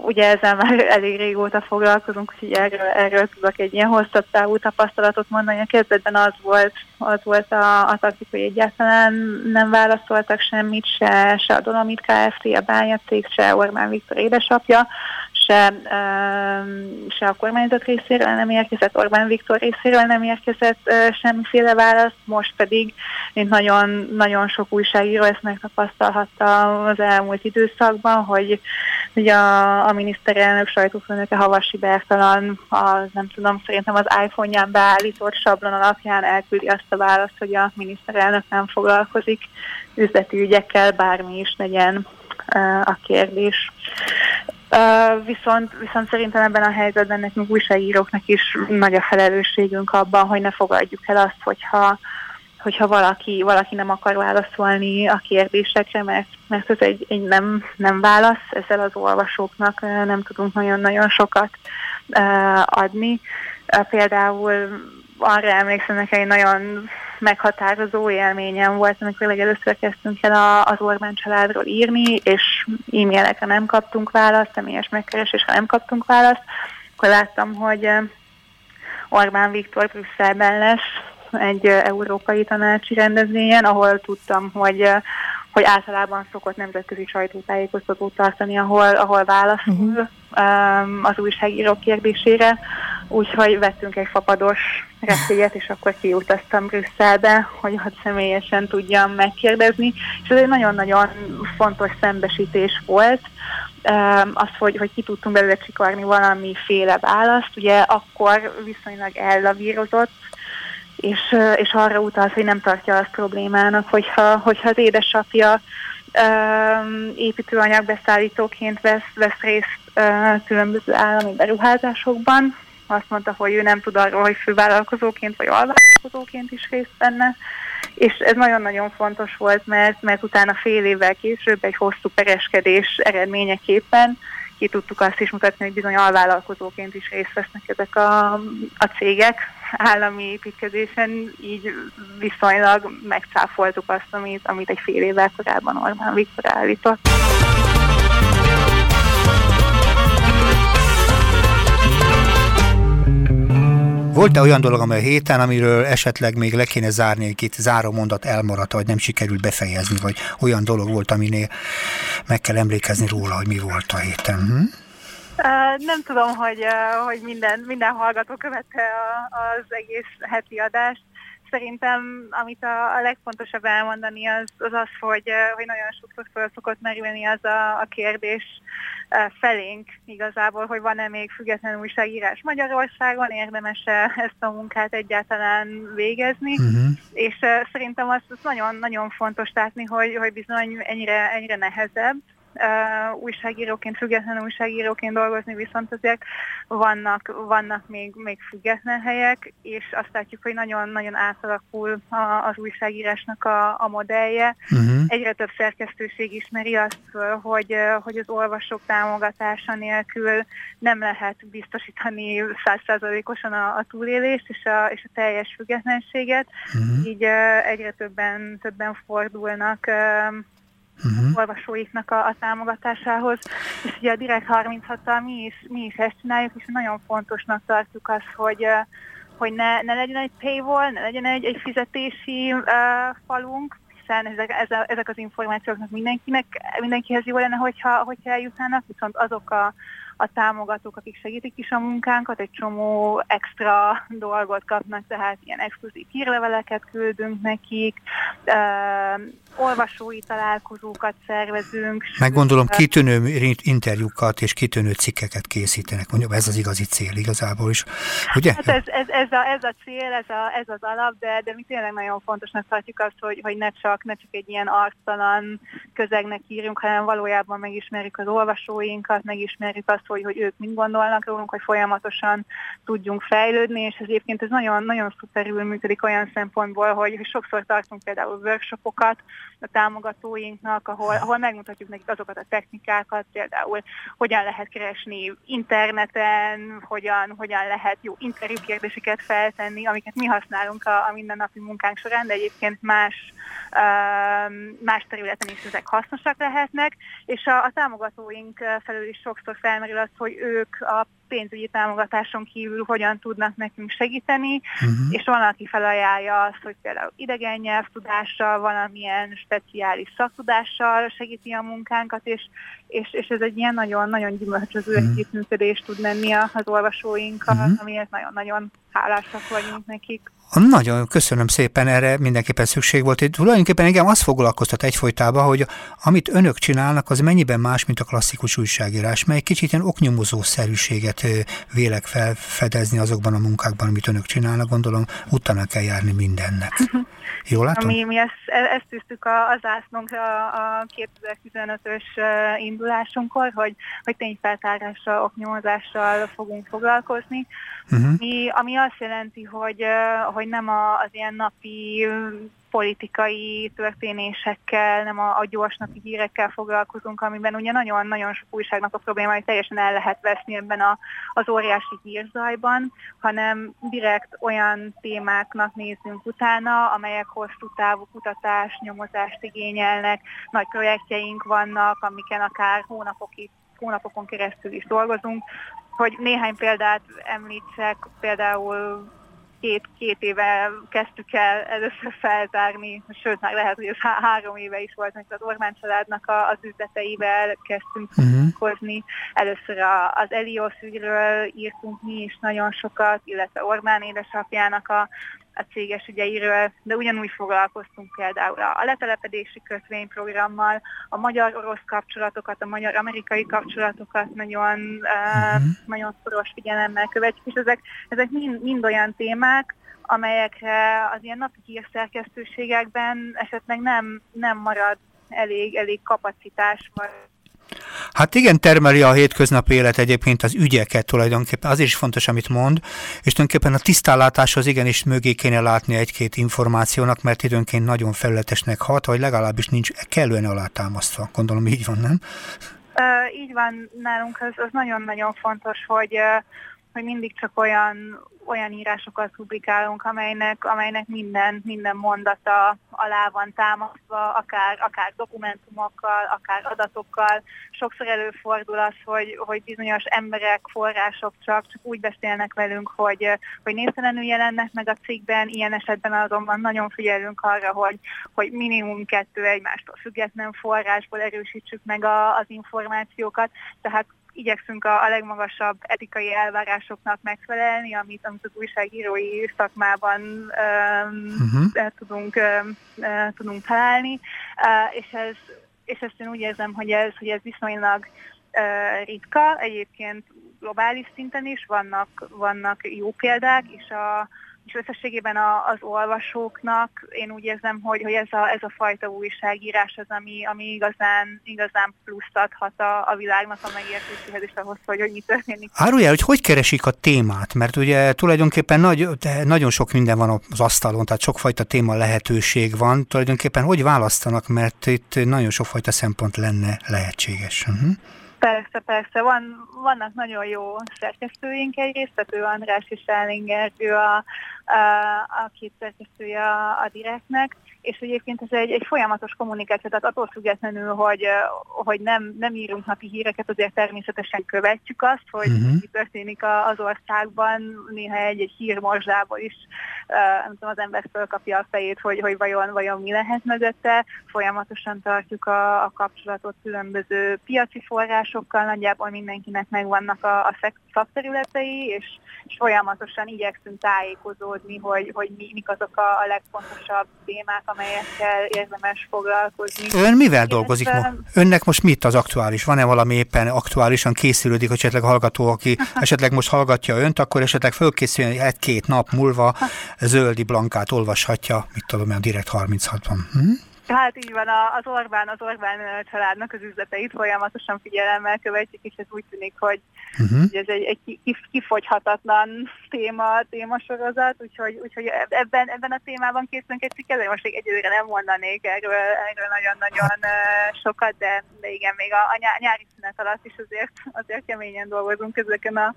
Ugye ezzel már elég régóta foglalkozunk, úgyhogy erről, erről tudok egy ilyen hosszabb távú tapasztalatot mondani. A kezdetben az volt, az volt a, a taktik, hogy egyáltalán nem válaszoltak semmit, se, se a Dolomit Kft., a bányacég, se Orbán Viktor édesapja se, se a kormányzat részéről nem érkezett, Orbán Viktor részéről nem érkezett semmiféle válasz, most pedig, mint nagyon, nagyon sok újságíró ezt megtapasztalhatta az elmúlt időszakban, hogy hogy a, a miniszterelnök sajtófőnöke Havasi Bertalan, a, nem tudom, szerintem az iPhone-ján beállított sablon alapján elküldi azt a választ, hogy a miniszterelnök nem foglalkozik üzleti ügyekkel, bármi is legyen a kérdés. Viszont, viszont szerintem ebben a helyzetben nekünk újságíróknak is nagy a felelősségünk abban, hogy ne fogadjuk el azt, hogyha, hogyha valaki, valaki nem akar válaszolni a kérdésekre, mert, mert ez egy, egy nem, nem válasz, ezzel az olvasóknak nem tudunk nagyon-nagyon sokat adni. Például arra emlékszem, nekem egy nagyon meghatározó élményem volt, amikor legelőször kezdtünk el az Orbán családról írni, és e-mailekre nem kaptunk választ, személyes megkeresésre nem kaptunk választ, akkor láttam, hogy Orbán Viktor Brüsszelben lesz egy európai tanácsi rendezvényen, ahol tudtam, hogy hogy általában szokott nemzetközi sajtótájékoztatót tartani, ahol, ahol válaszol uh-huh. Az újságírók kérdésére, úgyhogy vettünk egy fapados repélyet, és akkor kiutaztam Brüsszelbe, hogy ott személyesen tudjam megkérdezni, és ez egy nagyon-nagyon fontos szembesítés volt, az, hogy, hogy ki tudtunk belőle csikarni valamiféle választ, ugye akkor viszonylag ellavírozott, és, és arra utalt, hogy nem tartja azt problémának, hogyha, hogyha az édesapja építőanyag beszállítóként vesz, vesz részt különböző állami beruházásokban. Azt mondta, hogy ő nem tud arról, hogy fővállalkozóként vagy alvállalkozóként is részt venne. És ez nagyon-nagyon fontos volt, mert, mert utána fél évvel később egy hosszú pereskedés eredményeképpen ki tudtuk azt is mutatni, hogy bizony alvállalkozóként is részt vesznek ezek a, a cégek állami építkezésen, így viszonylag megcáfoltuk azt, amit, amit egy fél évvel korábban Orbán Viktor állított. Volt-e olyan dolog, amely a héten, amiről esetleg még le kéne zárni, egy két záró mondat elmaradt, vagy nem sikerült befejezni, vagy olyan dolog volt, aminél meg kell emlékezni róla, hogy mi volt a héten? Hm? Nem tudom, hogy, hogy minden, minden hallgató követte az egész heti adást. Szerintem, amit a, a legfontosabb elmondani, az az, az hogy, hogy nagyon sokszor föl szokott merülni az a, a kérdés, felénk igazából, hogy van-e még független újságírás Magyarországon, érdemes-e ezt a munkát egyáltalán végezni, uh-huh. és szerintem azt, azt nagyon, nagyon fontos látni, hogy, hogy bizony ennyire, ennyire nehezebb, újságíróként, független újságíróként dolgozni, viszont azért vannak, vannak még, még független helyek, és azt látjuk, hogy nagyon-nagyon átalakul a, az újságírásnak a, a modellje. Uh-huh. Egyre több szerkesztőség ismeri azt, hogy, hogy az olvasók támogatása nélkül nem lehet biztosítani százszázalékosan a, a túlélést és a, és a teljes függetlenséget, uh-huh. így egyre többen, többen fordulnak uh-huh. olvasóiknak a, a támogatásához. És ugye a Direkt 36-tal mi is, mi is ezt csináljuk, és nagyon fontosnak tartjuk azt, hogy hogy ne, ne legyen egy paywall, ne legyen egy, egy fizetési uh, falunk, hiszen ezek, ezek az információknak mindenkinek, mindenkihez jó lenne, hogyha, hogyha eljutnának, viszont azok a, a támogatók, akik segítik is a munkánkat, egy csomó extra dolgot kapnak, tehát ilyen exkluzív hírleveleket küldünk nekik, uh, olvasói találkozókat szervezünk. Meg gondolom kitűnő interjúkat és kitűnő cikkeket készítenek, mondjuk ez az igazi cél igazából is, ugye? Hát ez, ez, ez, a, ez a cél, ez, a, ez az alap, de, de mi tényleg nagyon fontosnak tartjuk azt, hogy, hogy ne, csak, ne csak egy ilyen arctalan közegnek írjunk, hanem valójában megismerjük az olvasóinkat, megismerjük azt, hogy, hogy ők mind gondolnak rólunk, hogy folyamatosan tudjunk fejlődni, és ez egyébként ez nagyon, nagyon szuperül működik olyan szempontból, hogy, hogy sokszor tartunk például workshopokat a támogatóinknak, ahol, ahol megmutatjuk nekik azokat a technikákat, például hogyan lehet keresni interneten, hogyan, hogyan lehet jó interjú kérdéseket feltenni, amiket mi használunk a, a mindennapi munkánk során, de egyébként más, más területen is ezek hasznosak lehetnek, és a, a támogatóink felül is sokszor felmerül az, hogy ők a pénzügyi támogatáson kívül hogyan tudnak nekünk segíteni, uh-huh. és van, aki felajánlja azt, hogy például idegen nyelvtudással, valamilyen speciális szaktudással segíti a munkánkat, és, és, és ez egy ilyen nagyon-nagyon gyümölcsöző uh-huh. együttműködés tud lenni az olvasóinkkal, uh-huh. amiért nagyon-nagyon hálásak vagyunk nekik. Nagyon köszönöm szépen, erre mindenképpen szükség volt. Itt tulajdonképpen engem azt foglalkoztat egyfolytában, hogy amit önök csinálnak, az mennyiben más, mint a klasszikus újságírás, mely kicsit ilyen oknyomozó szerűséget vélek felfedezni azokban a munkákban, amit önök csinálnak. Gondolom, utána kell járni mindennek. Jól látom? Mi, mi ezt, e, ezt tűztük az ászlónkra a 2015-ös indulásunkkor, hogy, hogy tényfeltárással, oknyomozással fogunk foglalkozni. Uh-huh. Mi, ami azt jelenti, hogy, hogy nem a, az ilyen napi politikai történésekkel, nem a, a gyors napi hírekkel foglalkozunk, amiben ugye nagyon-nagyon sok újságnak a probléma, hogy teljesen el lehet veszni ebben a, az óriási hírzajban, hanem direkt olyan témáknak nézzünk utána, amelyek hosszú távú kutatás, nyomozást igényelnek, nagy projektjeink vannak, amiken akár hónapokig hónapokon keresztül is dolgozunk, hogy néhány példát említsek, például két, két éve kezdtük el először felzárni, sőt már lehet, hogy ez há- három éve is volt, amikor az Orbán családnak a, az üzleteivel kezdtünk uh-huh. hozni. Először a, az Elios ügyről írtunk mi is nagyon sokat, illetve Orbán édesapjának a, a céges ügyeiről, de ugyanúgy foglalkoztunk például a letelepedési kötvényprogrammal, a magyar-orosz kapcsolatokat, a magyar-amerikai kapcsolatokat nagyon, uh-huh. uh, nagyon szoros figyelemmel követjük, és ezek, ezek mind, mind olyan témák, amelyekre az ilyen napi hírszerkesztőségekben esetleg nem, nem marad elég, elég kapacitás, vagy Hát igen, termeli a hétköznapi élet egyébként az ügyeket tulajdonképpen, az is fontos, amit mond, és tulajdonképpen a tisztállátáshoz igenis mögé kéne látni egy-két információnak, mert időnként nagyon felületesnek hat, vagy legalábbis nincs kellően alátámasztva. Gondolom így van, nem? Uh, így van nálunk, az, az nagyon-nagyon fontos, hogy, uh, hogy mindig csak olyan olyan írásokat publikálunk, amelynek, amelynek minden, minden mondata alá van támasztva, akár, akár dokumentumokkal, akár adatokkal. Sokszor előfordul az, hogy, hogy bizonyos emberek, források csak, csak úgy beszélnek velünk, hogy, hogy névtelenül jelennek meg a cikkben, ilyen esetben azonban nagyon figyelünk arra, hogy, hogy minimum kettő egymástól független forrásból erősítsük meg a, az információkat, tehát igyekszünk a, a legmagasabb etikai elvárásoknak megfelelni, amit, amit az újságírói szakmában um, uh-huh. tudunk, um, uh, tudunk találni, uh, és, ez, és ezt én úgy érzem, hogy ez, hogy ez viszonylag uh, ritka, egyébként globális szinten is vannak, vannak jó példák, és a, és összességében a, az olvasóknak én úgy érzem, hogy, hogy ez, a, ez a fajta újságírás az, ami, ami igazán, igazán pluszt adhat a, a világnak a megértéséhez és ahhoz, hogy, hogy mi történik. Árulja, hogy hogy keresik a témát? Mert ugye tulajdonképpen nagy, nagyon sok minden van az asztalon, tehát sokfajta téma lehetőség van. Tulajdonképpen hogy választanak, mert itt nagyon sokfajta szempont lenne lehetséges. Uh-huh. Persze, persze. Van, vannak nagyon jó szerkesztőink egyrészt, tehát ő András és Ellinger, ő a, a, a két szerkesztője a, a direktnek, és egyébként ez egy, egy folyamatos kommunikáció, tehát attól függetlenül, hogy, hogy nem, nem írunk napi híreket, azért természetesen követjük azt, hogy uh-huh. mi történik az országban, néha egy-egy hírmorzsából is nem tudom, az ember fölkapja a fejét, hogy, hogy vajon, vajon mi lehet mögötte. Folyamatosan tartjuk a, a kapcsolatot különböző piaci forrásokkal, nagyjából mindenkinek megvannak a, a szakterületei, és, és folyamatosan igyekszünk tájékozódni, hogy, hogy mi, mik azok a, a legfontosabb témák, amelyekkel érdemes foglalkozni. Ön mivel dolgozik most? Önnek most mit az aktuális? Van-e valami éppen aktuálisan készülődik, hogy esetleg hallgató, aki esetleg most hallgatja önt, akkor esetleg fölkészüljön egy-két nap múlva zöldi blankát olvashatja, mit tudom én, direkt 36-ban. Hm? Hát így van, az Orbán, az Orbán családnak az üzleteit folyamatosan figyelemmel követjük, és ez úgy tűnik, hogy, uh-huh. ez egy, egy kifogyhatatlan téma, témasorozat, úgyhogy, úgyhogy ebben, ebben a témában készülünk egy cikket, most még egyelőre nem mondanék erről, erről nagyon-nagyon hát. sokat, de, de igen, még a, a nyári szünet alatt is azért, azért keményen dolgozunk ezeken a,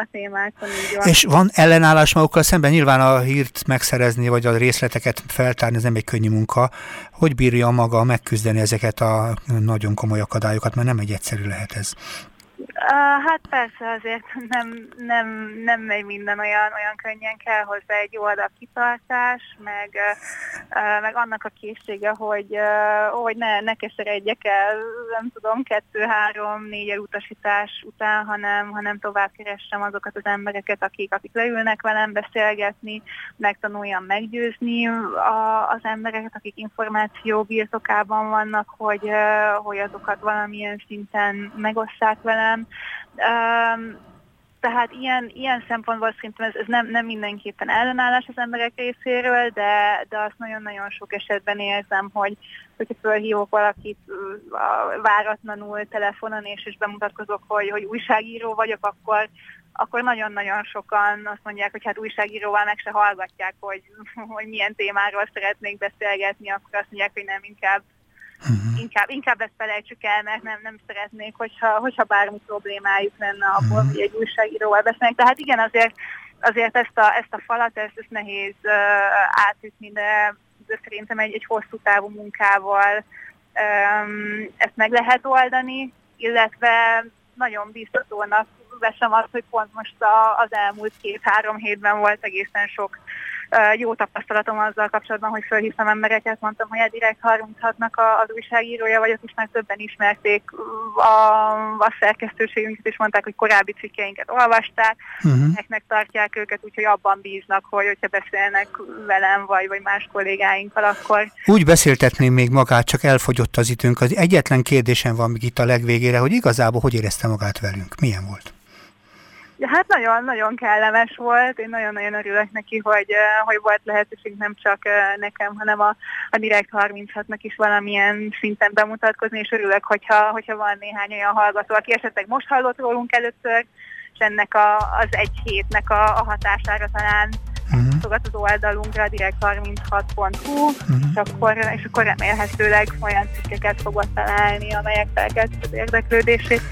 a témákon. Így van. És van ellenállás magukkal szemben? Nyilván a hírt megszerezni, vagy a részleteket feltárni, ez nem egy könnyű munka. Hogy bírja maga megküzdeni ezeket a nagyon komoly akadályokat, mert nem egy egyszerű lehet ez. Hát persze, azért nem, nem, nem megy minden olyan, olyan könnyen, kell hozzá egy jó adag kitartás, meg, meg annak a készsége, hogy, hogy ne, ne keseredjek el, nem tudom, kettő, három, négy elutasítás után, hanem, hanem tovább keressem azokat az embereket, akik, akik leülnek velem beszélgetni, megtanuljam meggyőzni a, az embereket, akik információ birtokában vannak, hogy, hogy azokat valamilyen szinten megosszák velem, Um, tehát ilyen, ilyen szempontból szerintem ez, ez nem, nem mindenképpen ellenállás az emberek részéről, de, de azt nagyon-nagyon sok esetben érzem, hogy hogyha fölhívok valakit váratlanul telefonon, és, és bemutatkozok, hogy, hogy újságíró vagyok, akkor, akkor nagyon-nagyon sokan azt mondják, hogy hát újságíróval meg se hallgatják, hogy, hogy milyen témáról szeretnék beszélgetni, akkor azt mondják, hogy nem, inkább Uh-huh. Inkább, inkább ezt felejtsük el, mert nem, nem szeretnék, hogyha, hogyha bármi problémájuk lenne abból, uh-huh. hogy egy újságíróval beszélnek. Tehát igen, azért, azért ezt, a, ezt a falat, ezt, ezt nehéz uh, átütni, de, de szerintem egy, egy hosszú távú munkával um, ezt meg lehet oldani, illetve nagyon biztatónak veszem azt, hogy pont most a, az elmúlt két-három hétben volt egészen sok jó tapasztalatom azzal kapcsolatban, hogy felhívtam embereket, mondtam, hogy a Direkt 36-nak az újságírója vagyok, és már többen ismerték a, a szerkesztőségünket, és mondták, hogy korábbi cikkeinket olvasták, uh-huh. neknek tartják őket, úgyhogy abban bíznak, hogy hogyha beszélnek velem, vagy, vagy más kollégáinkkal, akkor... Úgy beszéltetném még magát, csak elfogyott az időnk. Az egyetlen kérdésem van még itt a legvégére, hogy igazából hogy érezte magát velünk? Milyen volt? Ja, hát nagyon, nagyon kellemes volt, én nagyon-nagyon örülök neki, hogy, hogy volt lehetőség nem csak nekem, hanem a, a Direkt 36-nak is valamilyen szinten bemutatkozni, és örülök, hogyha, hogyha van néhány olyan hallgató, aki esetleg most hallott rólunk először, és ennek a, az egy hétnek a, a hatására talán uh-huh. az oldalunkra, direkt36.hu, uh-huh. és, akkor, és akkor remélhetőleg olyan cikkeket fogod találni, amelyek felkeltik az érdeklődését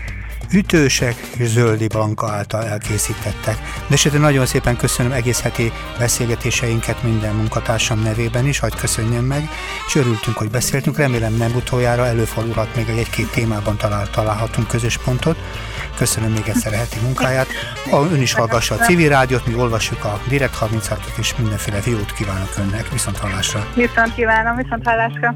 ütősek Zöldi Blanka által elkészítettek. De esetleg nagyon szépen köszönöm egész heti beszélgetéseinket minden munkatársam nevében is, hagyd köszönjem meg, és örültünk, hogy beszéltünk, remélem nem utoljára előfordulhat még egy-két témában talál, találhatunk közös pontot. Köszönöm még egyszer a heti munkáját. A, ön is hallgassa a civil rádiót, mi olvassuk a Direkt 36-ot, és mindenféle jót kívánok önnek. Viszont hallásra. Viszont kívánom, viszont hallásra.